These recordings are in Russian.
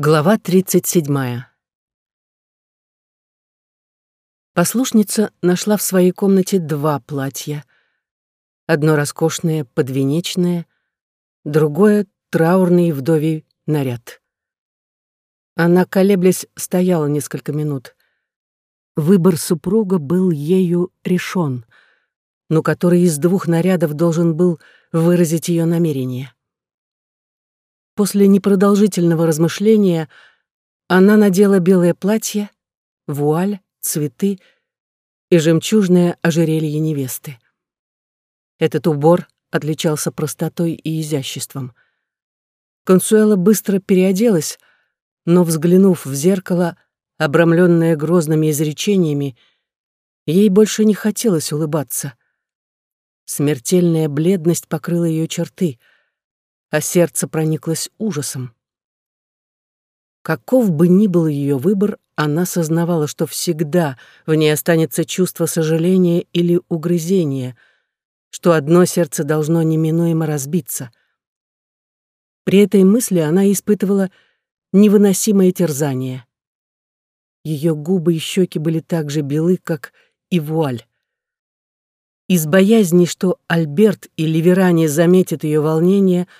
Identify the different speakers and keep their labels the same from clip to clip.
Speaker 1: Глава 37. Послушница нашла в своей комнате два платья. Одно роскошное, подвенечное, другое — траурный вдовий наряд. Она, колеблясь, стояла несколько минут. Выбор супруга был ею решен, но который из двух нарядов должен был выразить ее намерение. После непродолжительного размышления она надела белое платье, вуаль, цветы и жемчужное ожерелье невесты. Этот убор отличался простотой и изяществом. Консуэла быстро переоделась, но, взглянув в зеркало, обрамленное грозными изречениями, ей больше не хотелось улыбаться. Смертельная бледность покрыла ее черты — а сердце прониклось ужасом. Каков бы ни был ее выбор, она сознавала, что всегда в ней останется чувство сожаления или угрызения, что одно сердце должно неминуемо разбиться. При этой мысли она испытывала невыносимое терзание. Ее губы и щеки были так же белы, как и вуаль. Из боязни, что Альберт или Верани заметят ее волнение —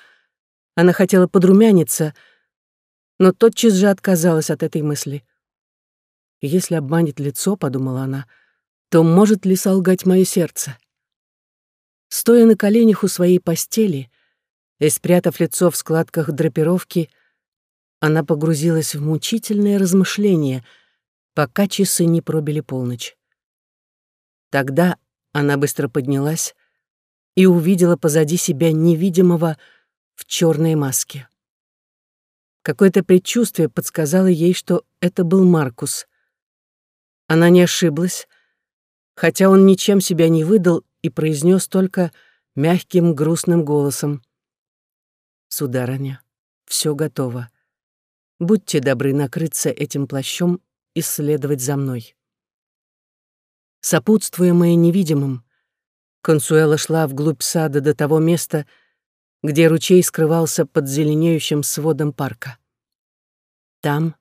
Speaker 1: она хотела подрумяниться, но тотчас же отказалась от этой мысли. «Если обманет лицо, — подумала она, — то может ли солгать мое сердце?» Стоя на коленях у своей постели и спрятав лицо в складках драпировки, она погрузилась в мучительное размышление, пока часы не пробили полночь. Тогда она быстро поднялась и увидела позади себя невидимого, в черной маске. Какое-то предчувствие подсказало ей, что это был Маркус. Она не ошиблась, хотя он ничем себя не выдал и произнес только мягким грустным голосом. «Сударыня, все готово. Будьте добры накрыться этим плащом и следовать за мной». Сопутствуемая невидимым, Консуэла шла вглубь сада до того места, где ручей скрывался под зеленеющим сводом парка. Там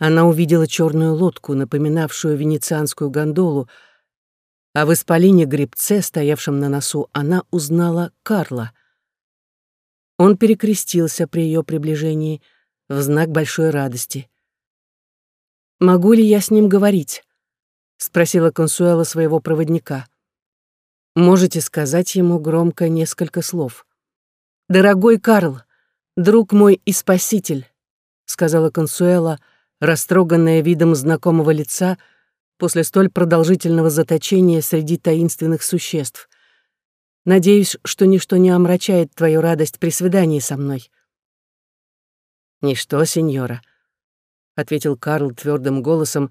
Speaker 1: она увидела черную лодку, напоминавшую венецианскую гондолу, а в исполине гребце, стоявшем на носу, она узнала Карла. Он перекрестился при ее приближении в знак большой радости. «Могу ли я с ним говорить?» — спросила Консуэла своего проводника. «Можете сказать ему громко несколько слов». «Дорогой Карл, друг мой и спаситель», — сказала Консуэла, растроганная видом знакомого лица после столь продолжительного заточения среди таинственных существ. «Надеюсь, что ничто не омрачает твою радость при свидании со мной». «Ничто, сеньора», — ответил Карл твердым голосом,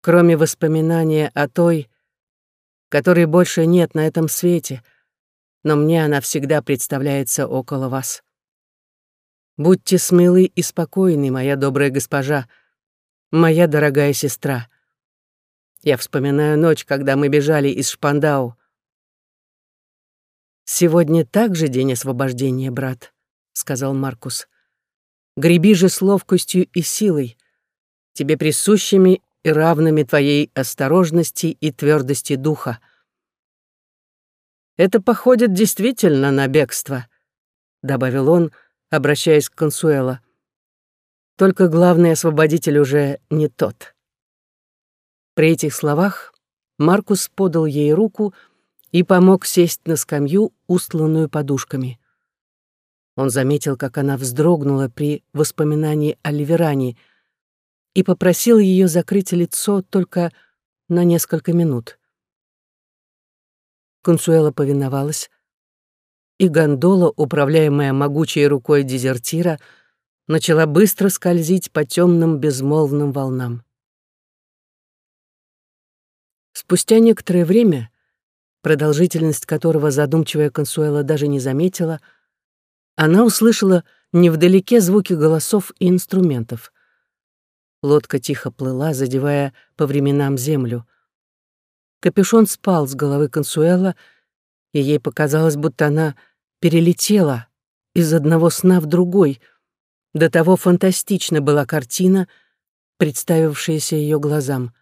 Speaker 1: «кроме воспоминания о той, которой больше нет на этом свете», — но мне она всегда представляется около вас. Будьте смелы и спокойны, моя добрая госпожа, моя дорогая сестра. Я вспоминаю ночь, когда мы бежали из Шпандау. «Сегодня также день освобождения, брат», — сказал Маркус. «Греби же с ловкостью и силой, тебе присущими и равными твоей осторожности и твердости духа. Это походит действительно на бегство», — добавил он, обращаясь к Консуэло. «Только главный освободитель уже не тот». При этих словах Маркус подал ей руку и помог сесть на скамью, устланную подушками. Он заметил, как она вздрогнула при воспоминании о Ливеране и попросил ее закрыть лицо только на несколько минут. Консуэла повиновалась, и гондола, управляемая могучей рукой дезертира, начала быстро скользить по темным безмолвным волнам. Спустя некоторое время, продолжительность которого задумчивая Консуэла даже не заметила, она услышала невдалеке звуки голосов и инструментов. Лодка тихо плыла, задевая по временам землю. Капюшон спал с головы Консуэла, и ей показалось, будто она перелетела из одного сна в другой, До того фантастична была картина, представившаяся ее глазам.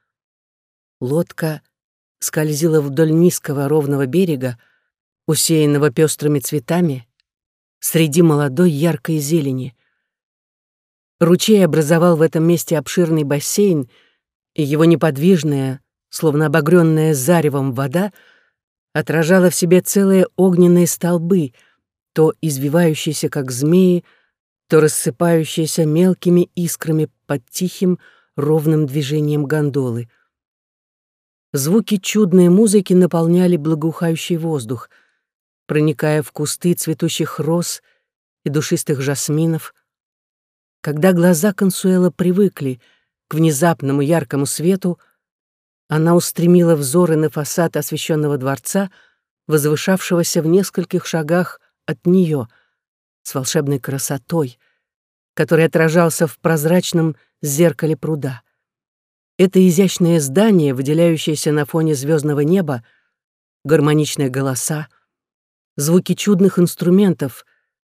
Speaker 1: Лодка скользила вдоль низкого ровного берега, усеянного пестрыми цветами, среди молодой яркой зелени. Ручей образовал в этом месте обширный бассейн, и его неподвижная, словно обогренная заревом вода, отражала в себе целые огненные столбы, то извивающиеся, как змеи, то рассыпающиеся мелкими искрами под тихим, ровным движением гондолы. Звуки чудной музыки наполняли благоухающий воздух, проникая в кусты цветущих роз и душистых жасминов. Когда глаза Консуэла привыкли к внезапному яркому свету, она устремила взоры на фасад освещенного дворца, возвышавшегося в нескольких шагах от нее, с волшебной красотой, который отражался в прозрачном зеркале пруда. Это изящное здание, выделяющееся на фоне звездного неба, гармоничные голоса, звуки чудных инструментов,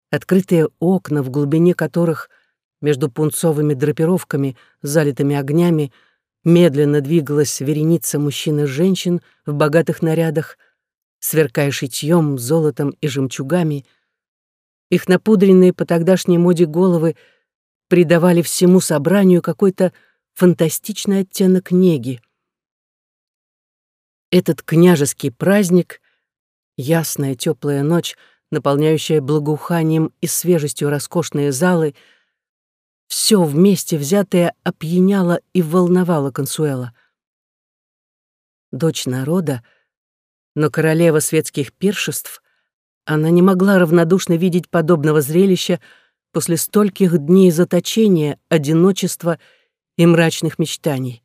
Speaker 1: открытые окна, в глубине которых, между пунцовыми драпировками, залитыми огнями, Медленно двигалась вереница мужчин и женщин в богатых нарядах, сверкая шитьем, золотом и жемчугами. Их напудренные по тогдашней моде головы придавали всему собранию какой-то фантастичный оттенок неги. Этот княжеский праздник, ясная теплая ночь, наполняющая благоуханием и свежестью роскошные залы — все вместе взятое опьяняло и волновало Консуэла. Дочь народа, но королева светских пиршеств, она не могла равнодушно видеть подобного зрелища после стольких дней заточения, одиночества и мрачных мечтаний.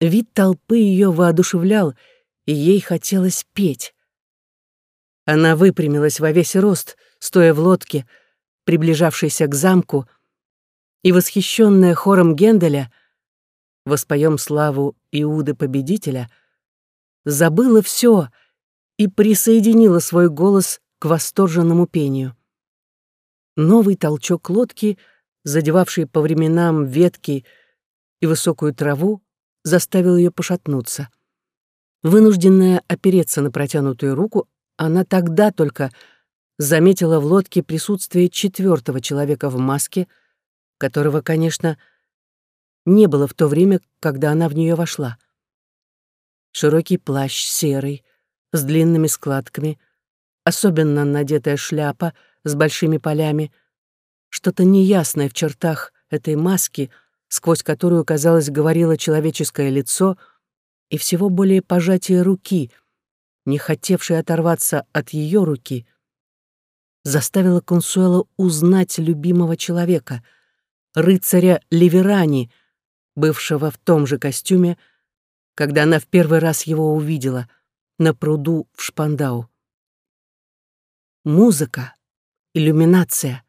Speaker 1: Вид толпы ее воодушевлял, и ей хотелось петь. Она выпрямилась во весь рост, стоя в лодке, приближавшейся к замку, и восхищенная хором Генделя «Воспоем славу Иуды-победителя», забыла все и присоединила свой голос к восторженному пению. Новый толчок лодки, задевавший по временам ветки и высокую траву, заставил ее пошатнуться. Вынужденная опереться на протянутую руку, она тогда только заметила в лодке присутствие четвертого человека в маске — которого, конечно, не было в то время, когда она в нее вошла. Широкий плащ серый, с длинными складками, особенно надетая шляпа с большими полями, что-то неясное в чертах этой маски, сквозь которую, казалось, говорило человеческое лицо, и всего более пожатие руки, не хотевшей оторваться от ее руки, заставило Консуэла узнать любимого человека — рыцаря Ливерани, бывшего в том же костюме, когда она в первый раз его увидела на пруду в Шпандау. Музыка, иллюминация,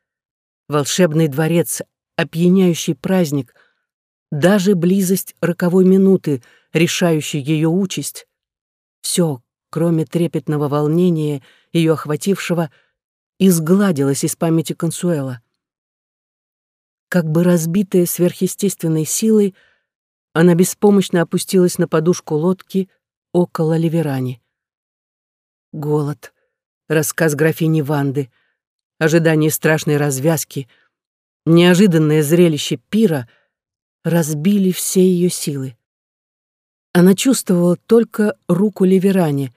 Speaker 1: волшебный дворец, опьяняющий праздник, даже близость роковой минуты, решающей ее участь, все, кроме трепетного волнения, ее охватившего, изгладилось из памяти Консуэла. Как бы разбитая сверхъестественной силой, она беспомощно опустилась на подушку лодки около Ливерани. Голод, рассказ графини Ванды, ожидание страшной развязки, неожиданное зрелище пира разбили все ее силы. Она чувствовала только руку Ливерани,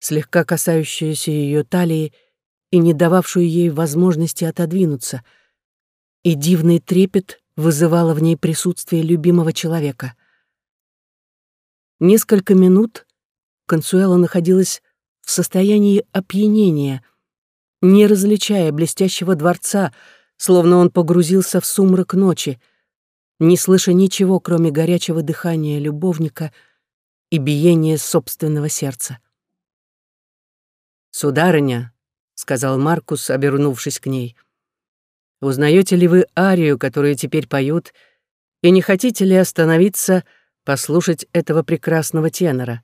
Speaker 1: слегка касающуюся ее талии и не дававшую ей возможности отодвинуться — и дивный трепет вызывало в ней присутствие любимого человека. Несколько минут Консуэла находилась в состоянии опьянения, не различая блестящего дворца, словно он погрузился в сумрак ночи, не слыша ничего, кроме горячего дыхания любовника и биения собственного сердца. «Сударыня», — сказал Маркус, обернувшись к ней, Узнаете ли вы арию, которую теперь поют, и не хотите ли остановиться, послушать этого прекрасного тенора?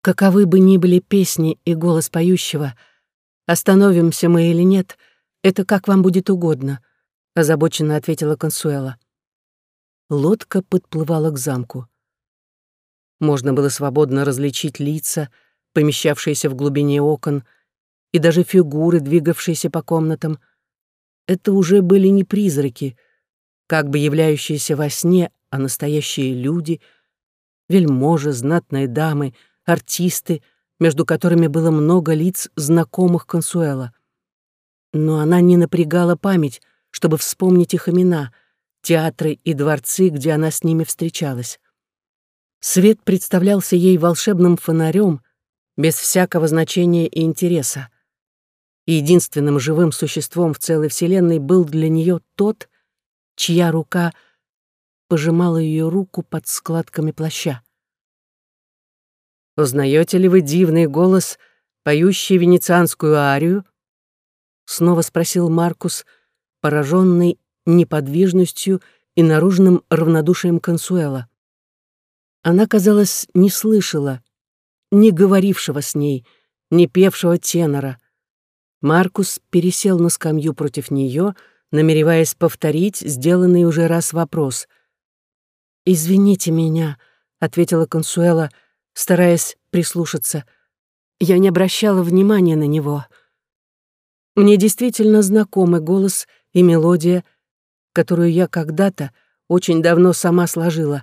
Speaker 1: Каковы бы ни были песни и голос поющего, остановимся мы или нет, это как вам будет угодно, озабоченно ответила Консуэла. Лодка подплывала к замку. Можно было свободно различить лица, помещавшиеся в глубине окон, и даже фигуры, двигавшиеся по комнатам. Это уже были не призраки, как бы являющиеся во сне, а настоящие люди, вельможи, знатные дамы, артисты, между которыми было много лиц, знакомых Консуэла. Но она не напрягала память, чтобы вспомнить их имена, театры и дворцы, где она с ними встречалась. Свет представлялся ей волшебным фонарем, без всякого значения и интереса. Единственным живым существом в целой Вселенной был для нее тот, чья рука пожимала ее руку под складками плаща. «Узнаете ли вы дивный голос, поющий венецианскую арию?» Снова спросил Маркус, пораженный неподвижностью и наружным равнодушием Консуэла. Она, казалось, не слышала, не говорившего с ней, не певшего тенора. Маркус пересел на скамью против нее, намереваясь повторить сделанный уже раз вопрос. «Извините меня», — ответила Консуэла, — стараясь прислушаться. Я не обращала внимания на него. Мне действительно знакомы голос и мелодия, которую я когда-то очень давно сама сложила.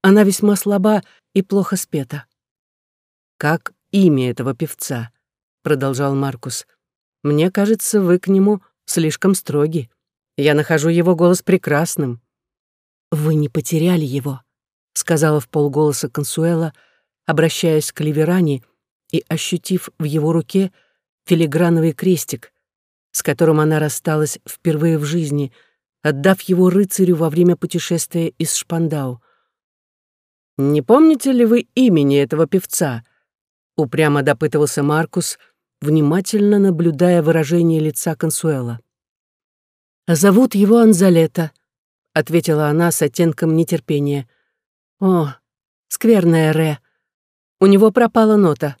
Speaker 1: Она весьма слаба и плохо спета. «Как имя этого певца?» — продолжал Маркус. «Мне кажется, вы к нему слишком строги. Я нахожу его голос прекрасным». «Вы не потеряли его», — сказала в полголоса Консуэла, — обращаясь к Ливерани и ощутив в его руке филиграновый крестик, с которым она рассталась впервые в жизни, отдав его рыцарю во время путешествия из Шпандау. «Не помните ли вы имени этого певца?» — упрямо допытывался Маркус, внимательно наблюдая выражение лица Консуэла. «Зовут его Анзалета», — ответила она с оттенком нетерпения. «О, скверная Ре, у него пропала нота.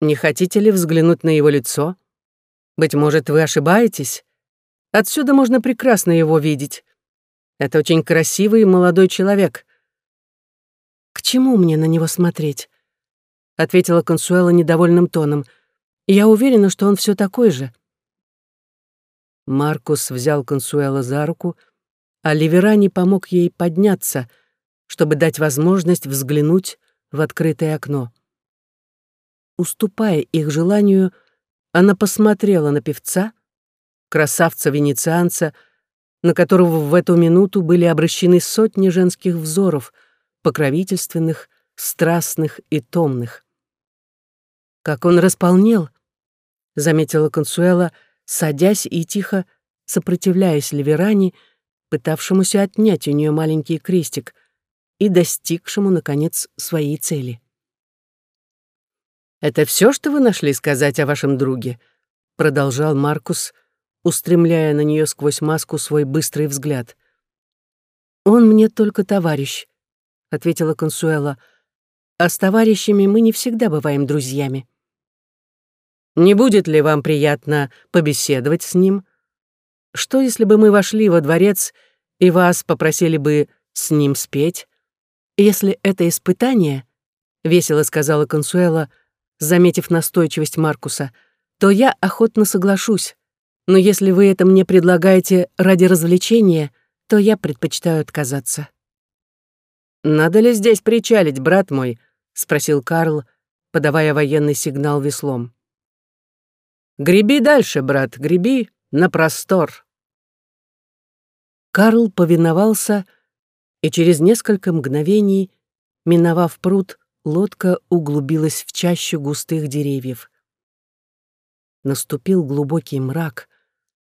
Speaker 1: Не хотите ли взглянуть на его лицо? Быть может, вы ошибаетесь? Отсюда можно прекрасно его видеть. Это очень красивый молодой человек. К чему мне на него смотреть? Ответила Консуэла недовольным тоном. Я уверена, что он все такой же. Маркус взял Консуэла за руку, а Ливерани помог ей подняться, чтобы дать возможность взглянуть в открытое окно. Уступая их желанию, она посмотрела на певца, красавца-венецианца, на которого в эту минуту были обращены сотни женских взоров, покровительственных, страстных и томных. «Как он располнел!» — заметила Консуэла, садясь и тихо сопротивляясь Ливерани, пытавшемуся отнять у нее маленький крестик, и достигшему, наконец, своей цели. «Это все, что вы нашли сказать о вашем друге?» — продолжал Маркус, устремляя на нее сквозь маску свой быстрый взгляд. «Он мне только товарищ», — ответила Консуэла, «а с товарищами мы не всегда бываем друзьями». «Не будет ли вам приятно побеседовать с ним? Что, если бы мы вошли во дворец и вас попросили бы с ним спеть?» «Если это испытание», — весело сказала Консуэла, заметив настойчивость Маркуса, «то я охотно соглашусь. Но если вы это мне предлагаете ради развлечения, то я предпочитаю отказаться». «Надо ли здесь причалить, брат мой?» — спросил Карл, подавая военный сигнал веслом. «Греби дальше, брат, греби на простор». Карл повиновался, — и через несколько мгновений, миновав пруд, лодка углубилась в чащу густых деревьев. Наступил глубокий мрак.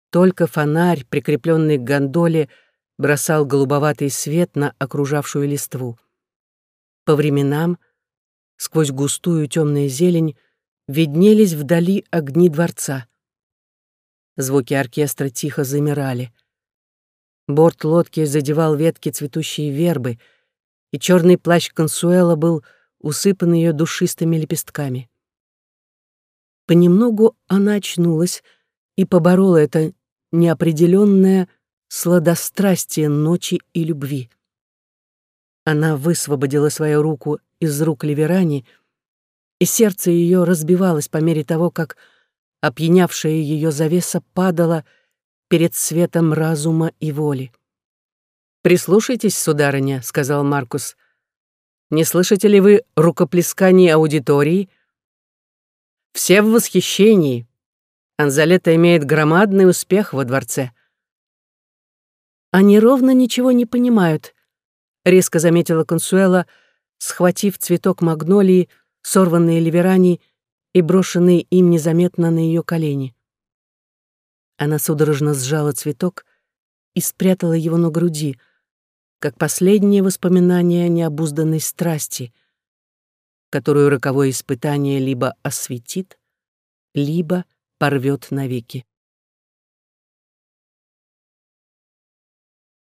Speaker 1: Только фонарь, прикрепленный к гондоле, бросал голубоватый свет на окружавшую листву. По временам, сквозь густую темную зелень, виднелись вдали огни дворца. Звуки оркестра тихо замирали. Борт лодки задевал ветки цветущей вербы, и черный плащ Консуэла был усыпан ее душистыми лепестками. Понемногу она очнулась и поборола это неопределенное сладострастие ночи и любви. Она высвободила свою руку из рук Ливерани, и сердце ее разбивалось по мере того, как опьянявшая ее завеса падала перед светом разума и воли. «Прислушайтесь, сударыня», — сказал Маркус. «Не слышите ли вы рукоплесканий аудитории?» «Все в восхищении. Анзалета имеет громадный успех во дворце».
Speaker 2: «Они ровно ничего не понимают», — резко заметила Консуэла, схватив цветок магнолии, сорванный ливерани и брошенный им незаметно на ее колени. Она судорожно сжала цветок и спрятала его на груди, как последнее воспоминание необузданной страсти, которую роковое испытание либо осветит, либо порвет навеки.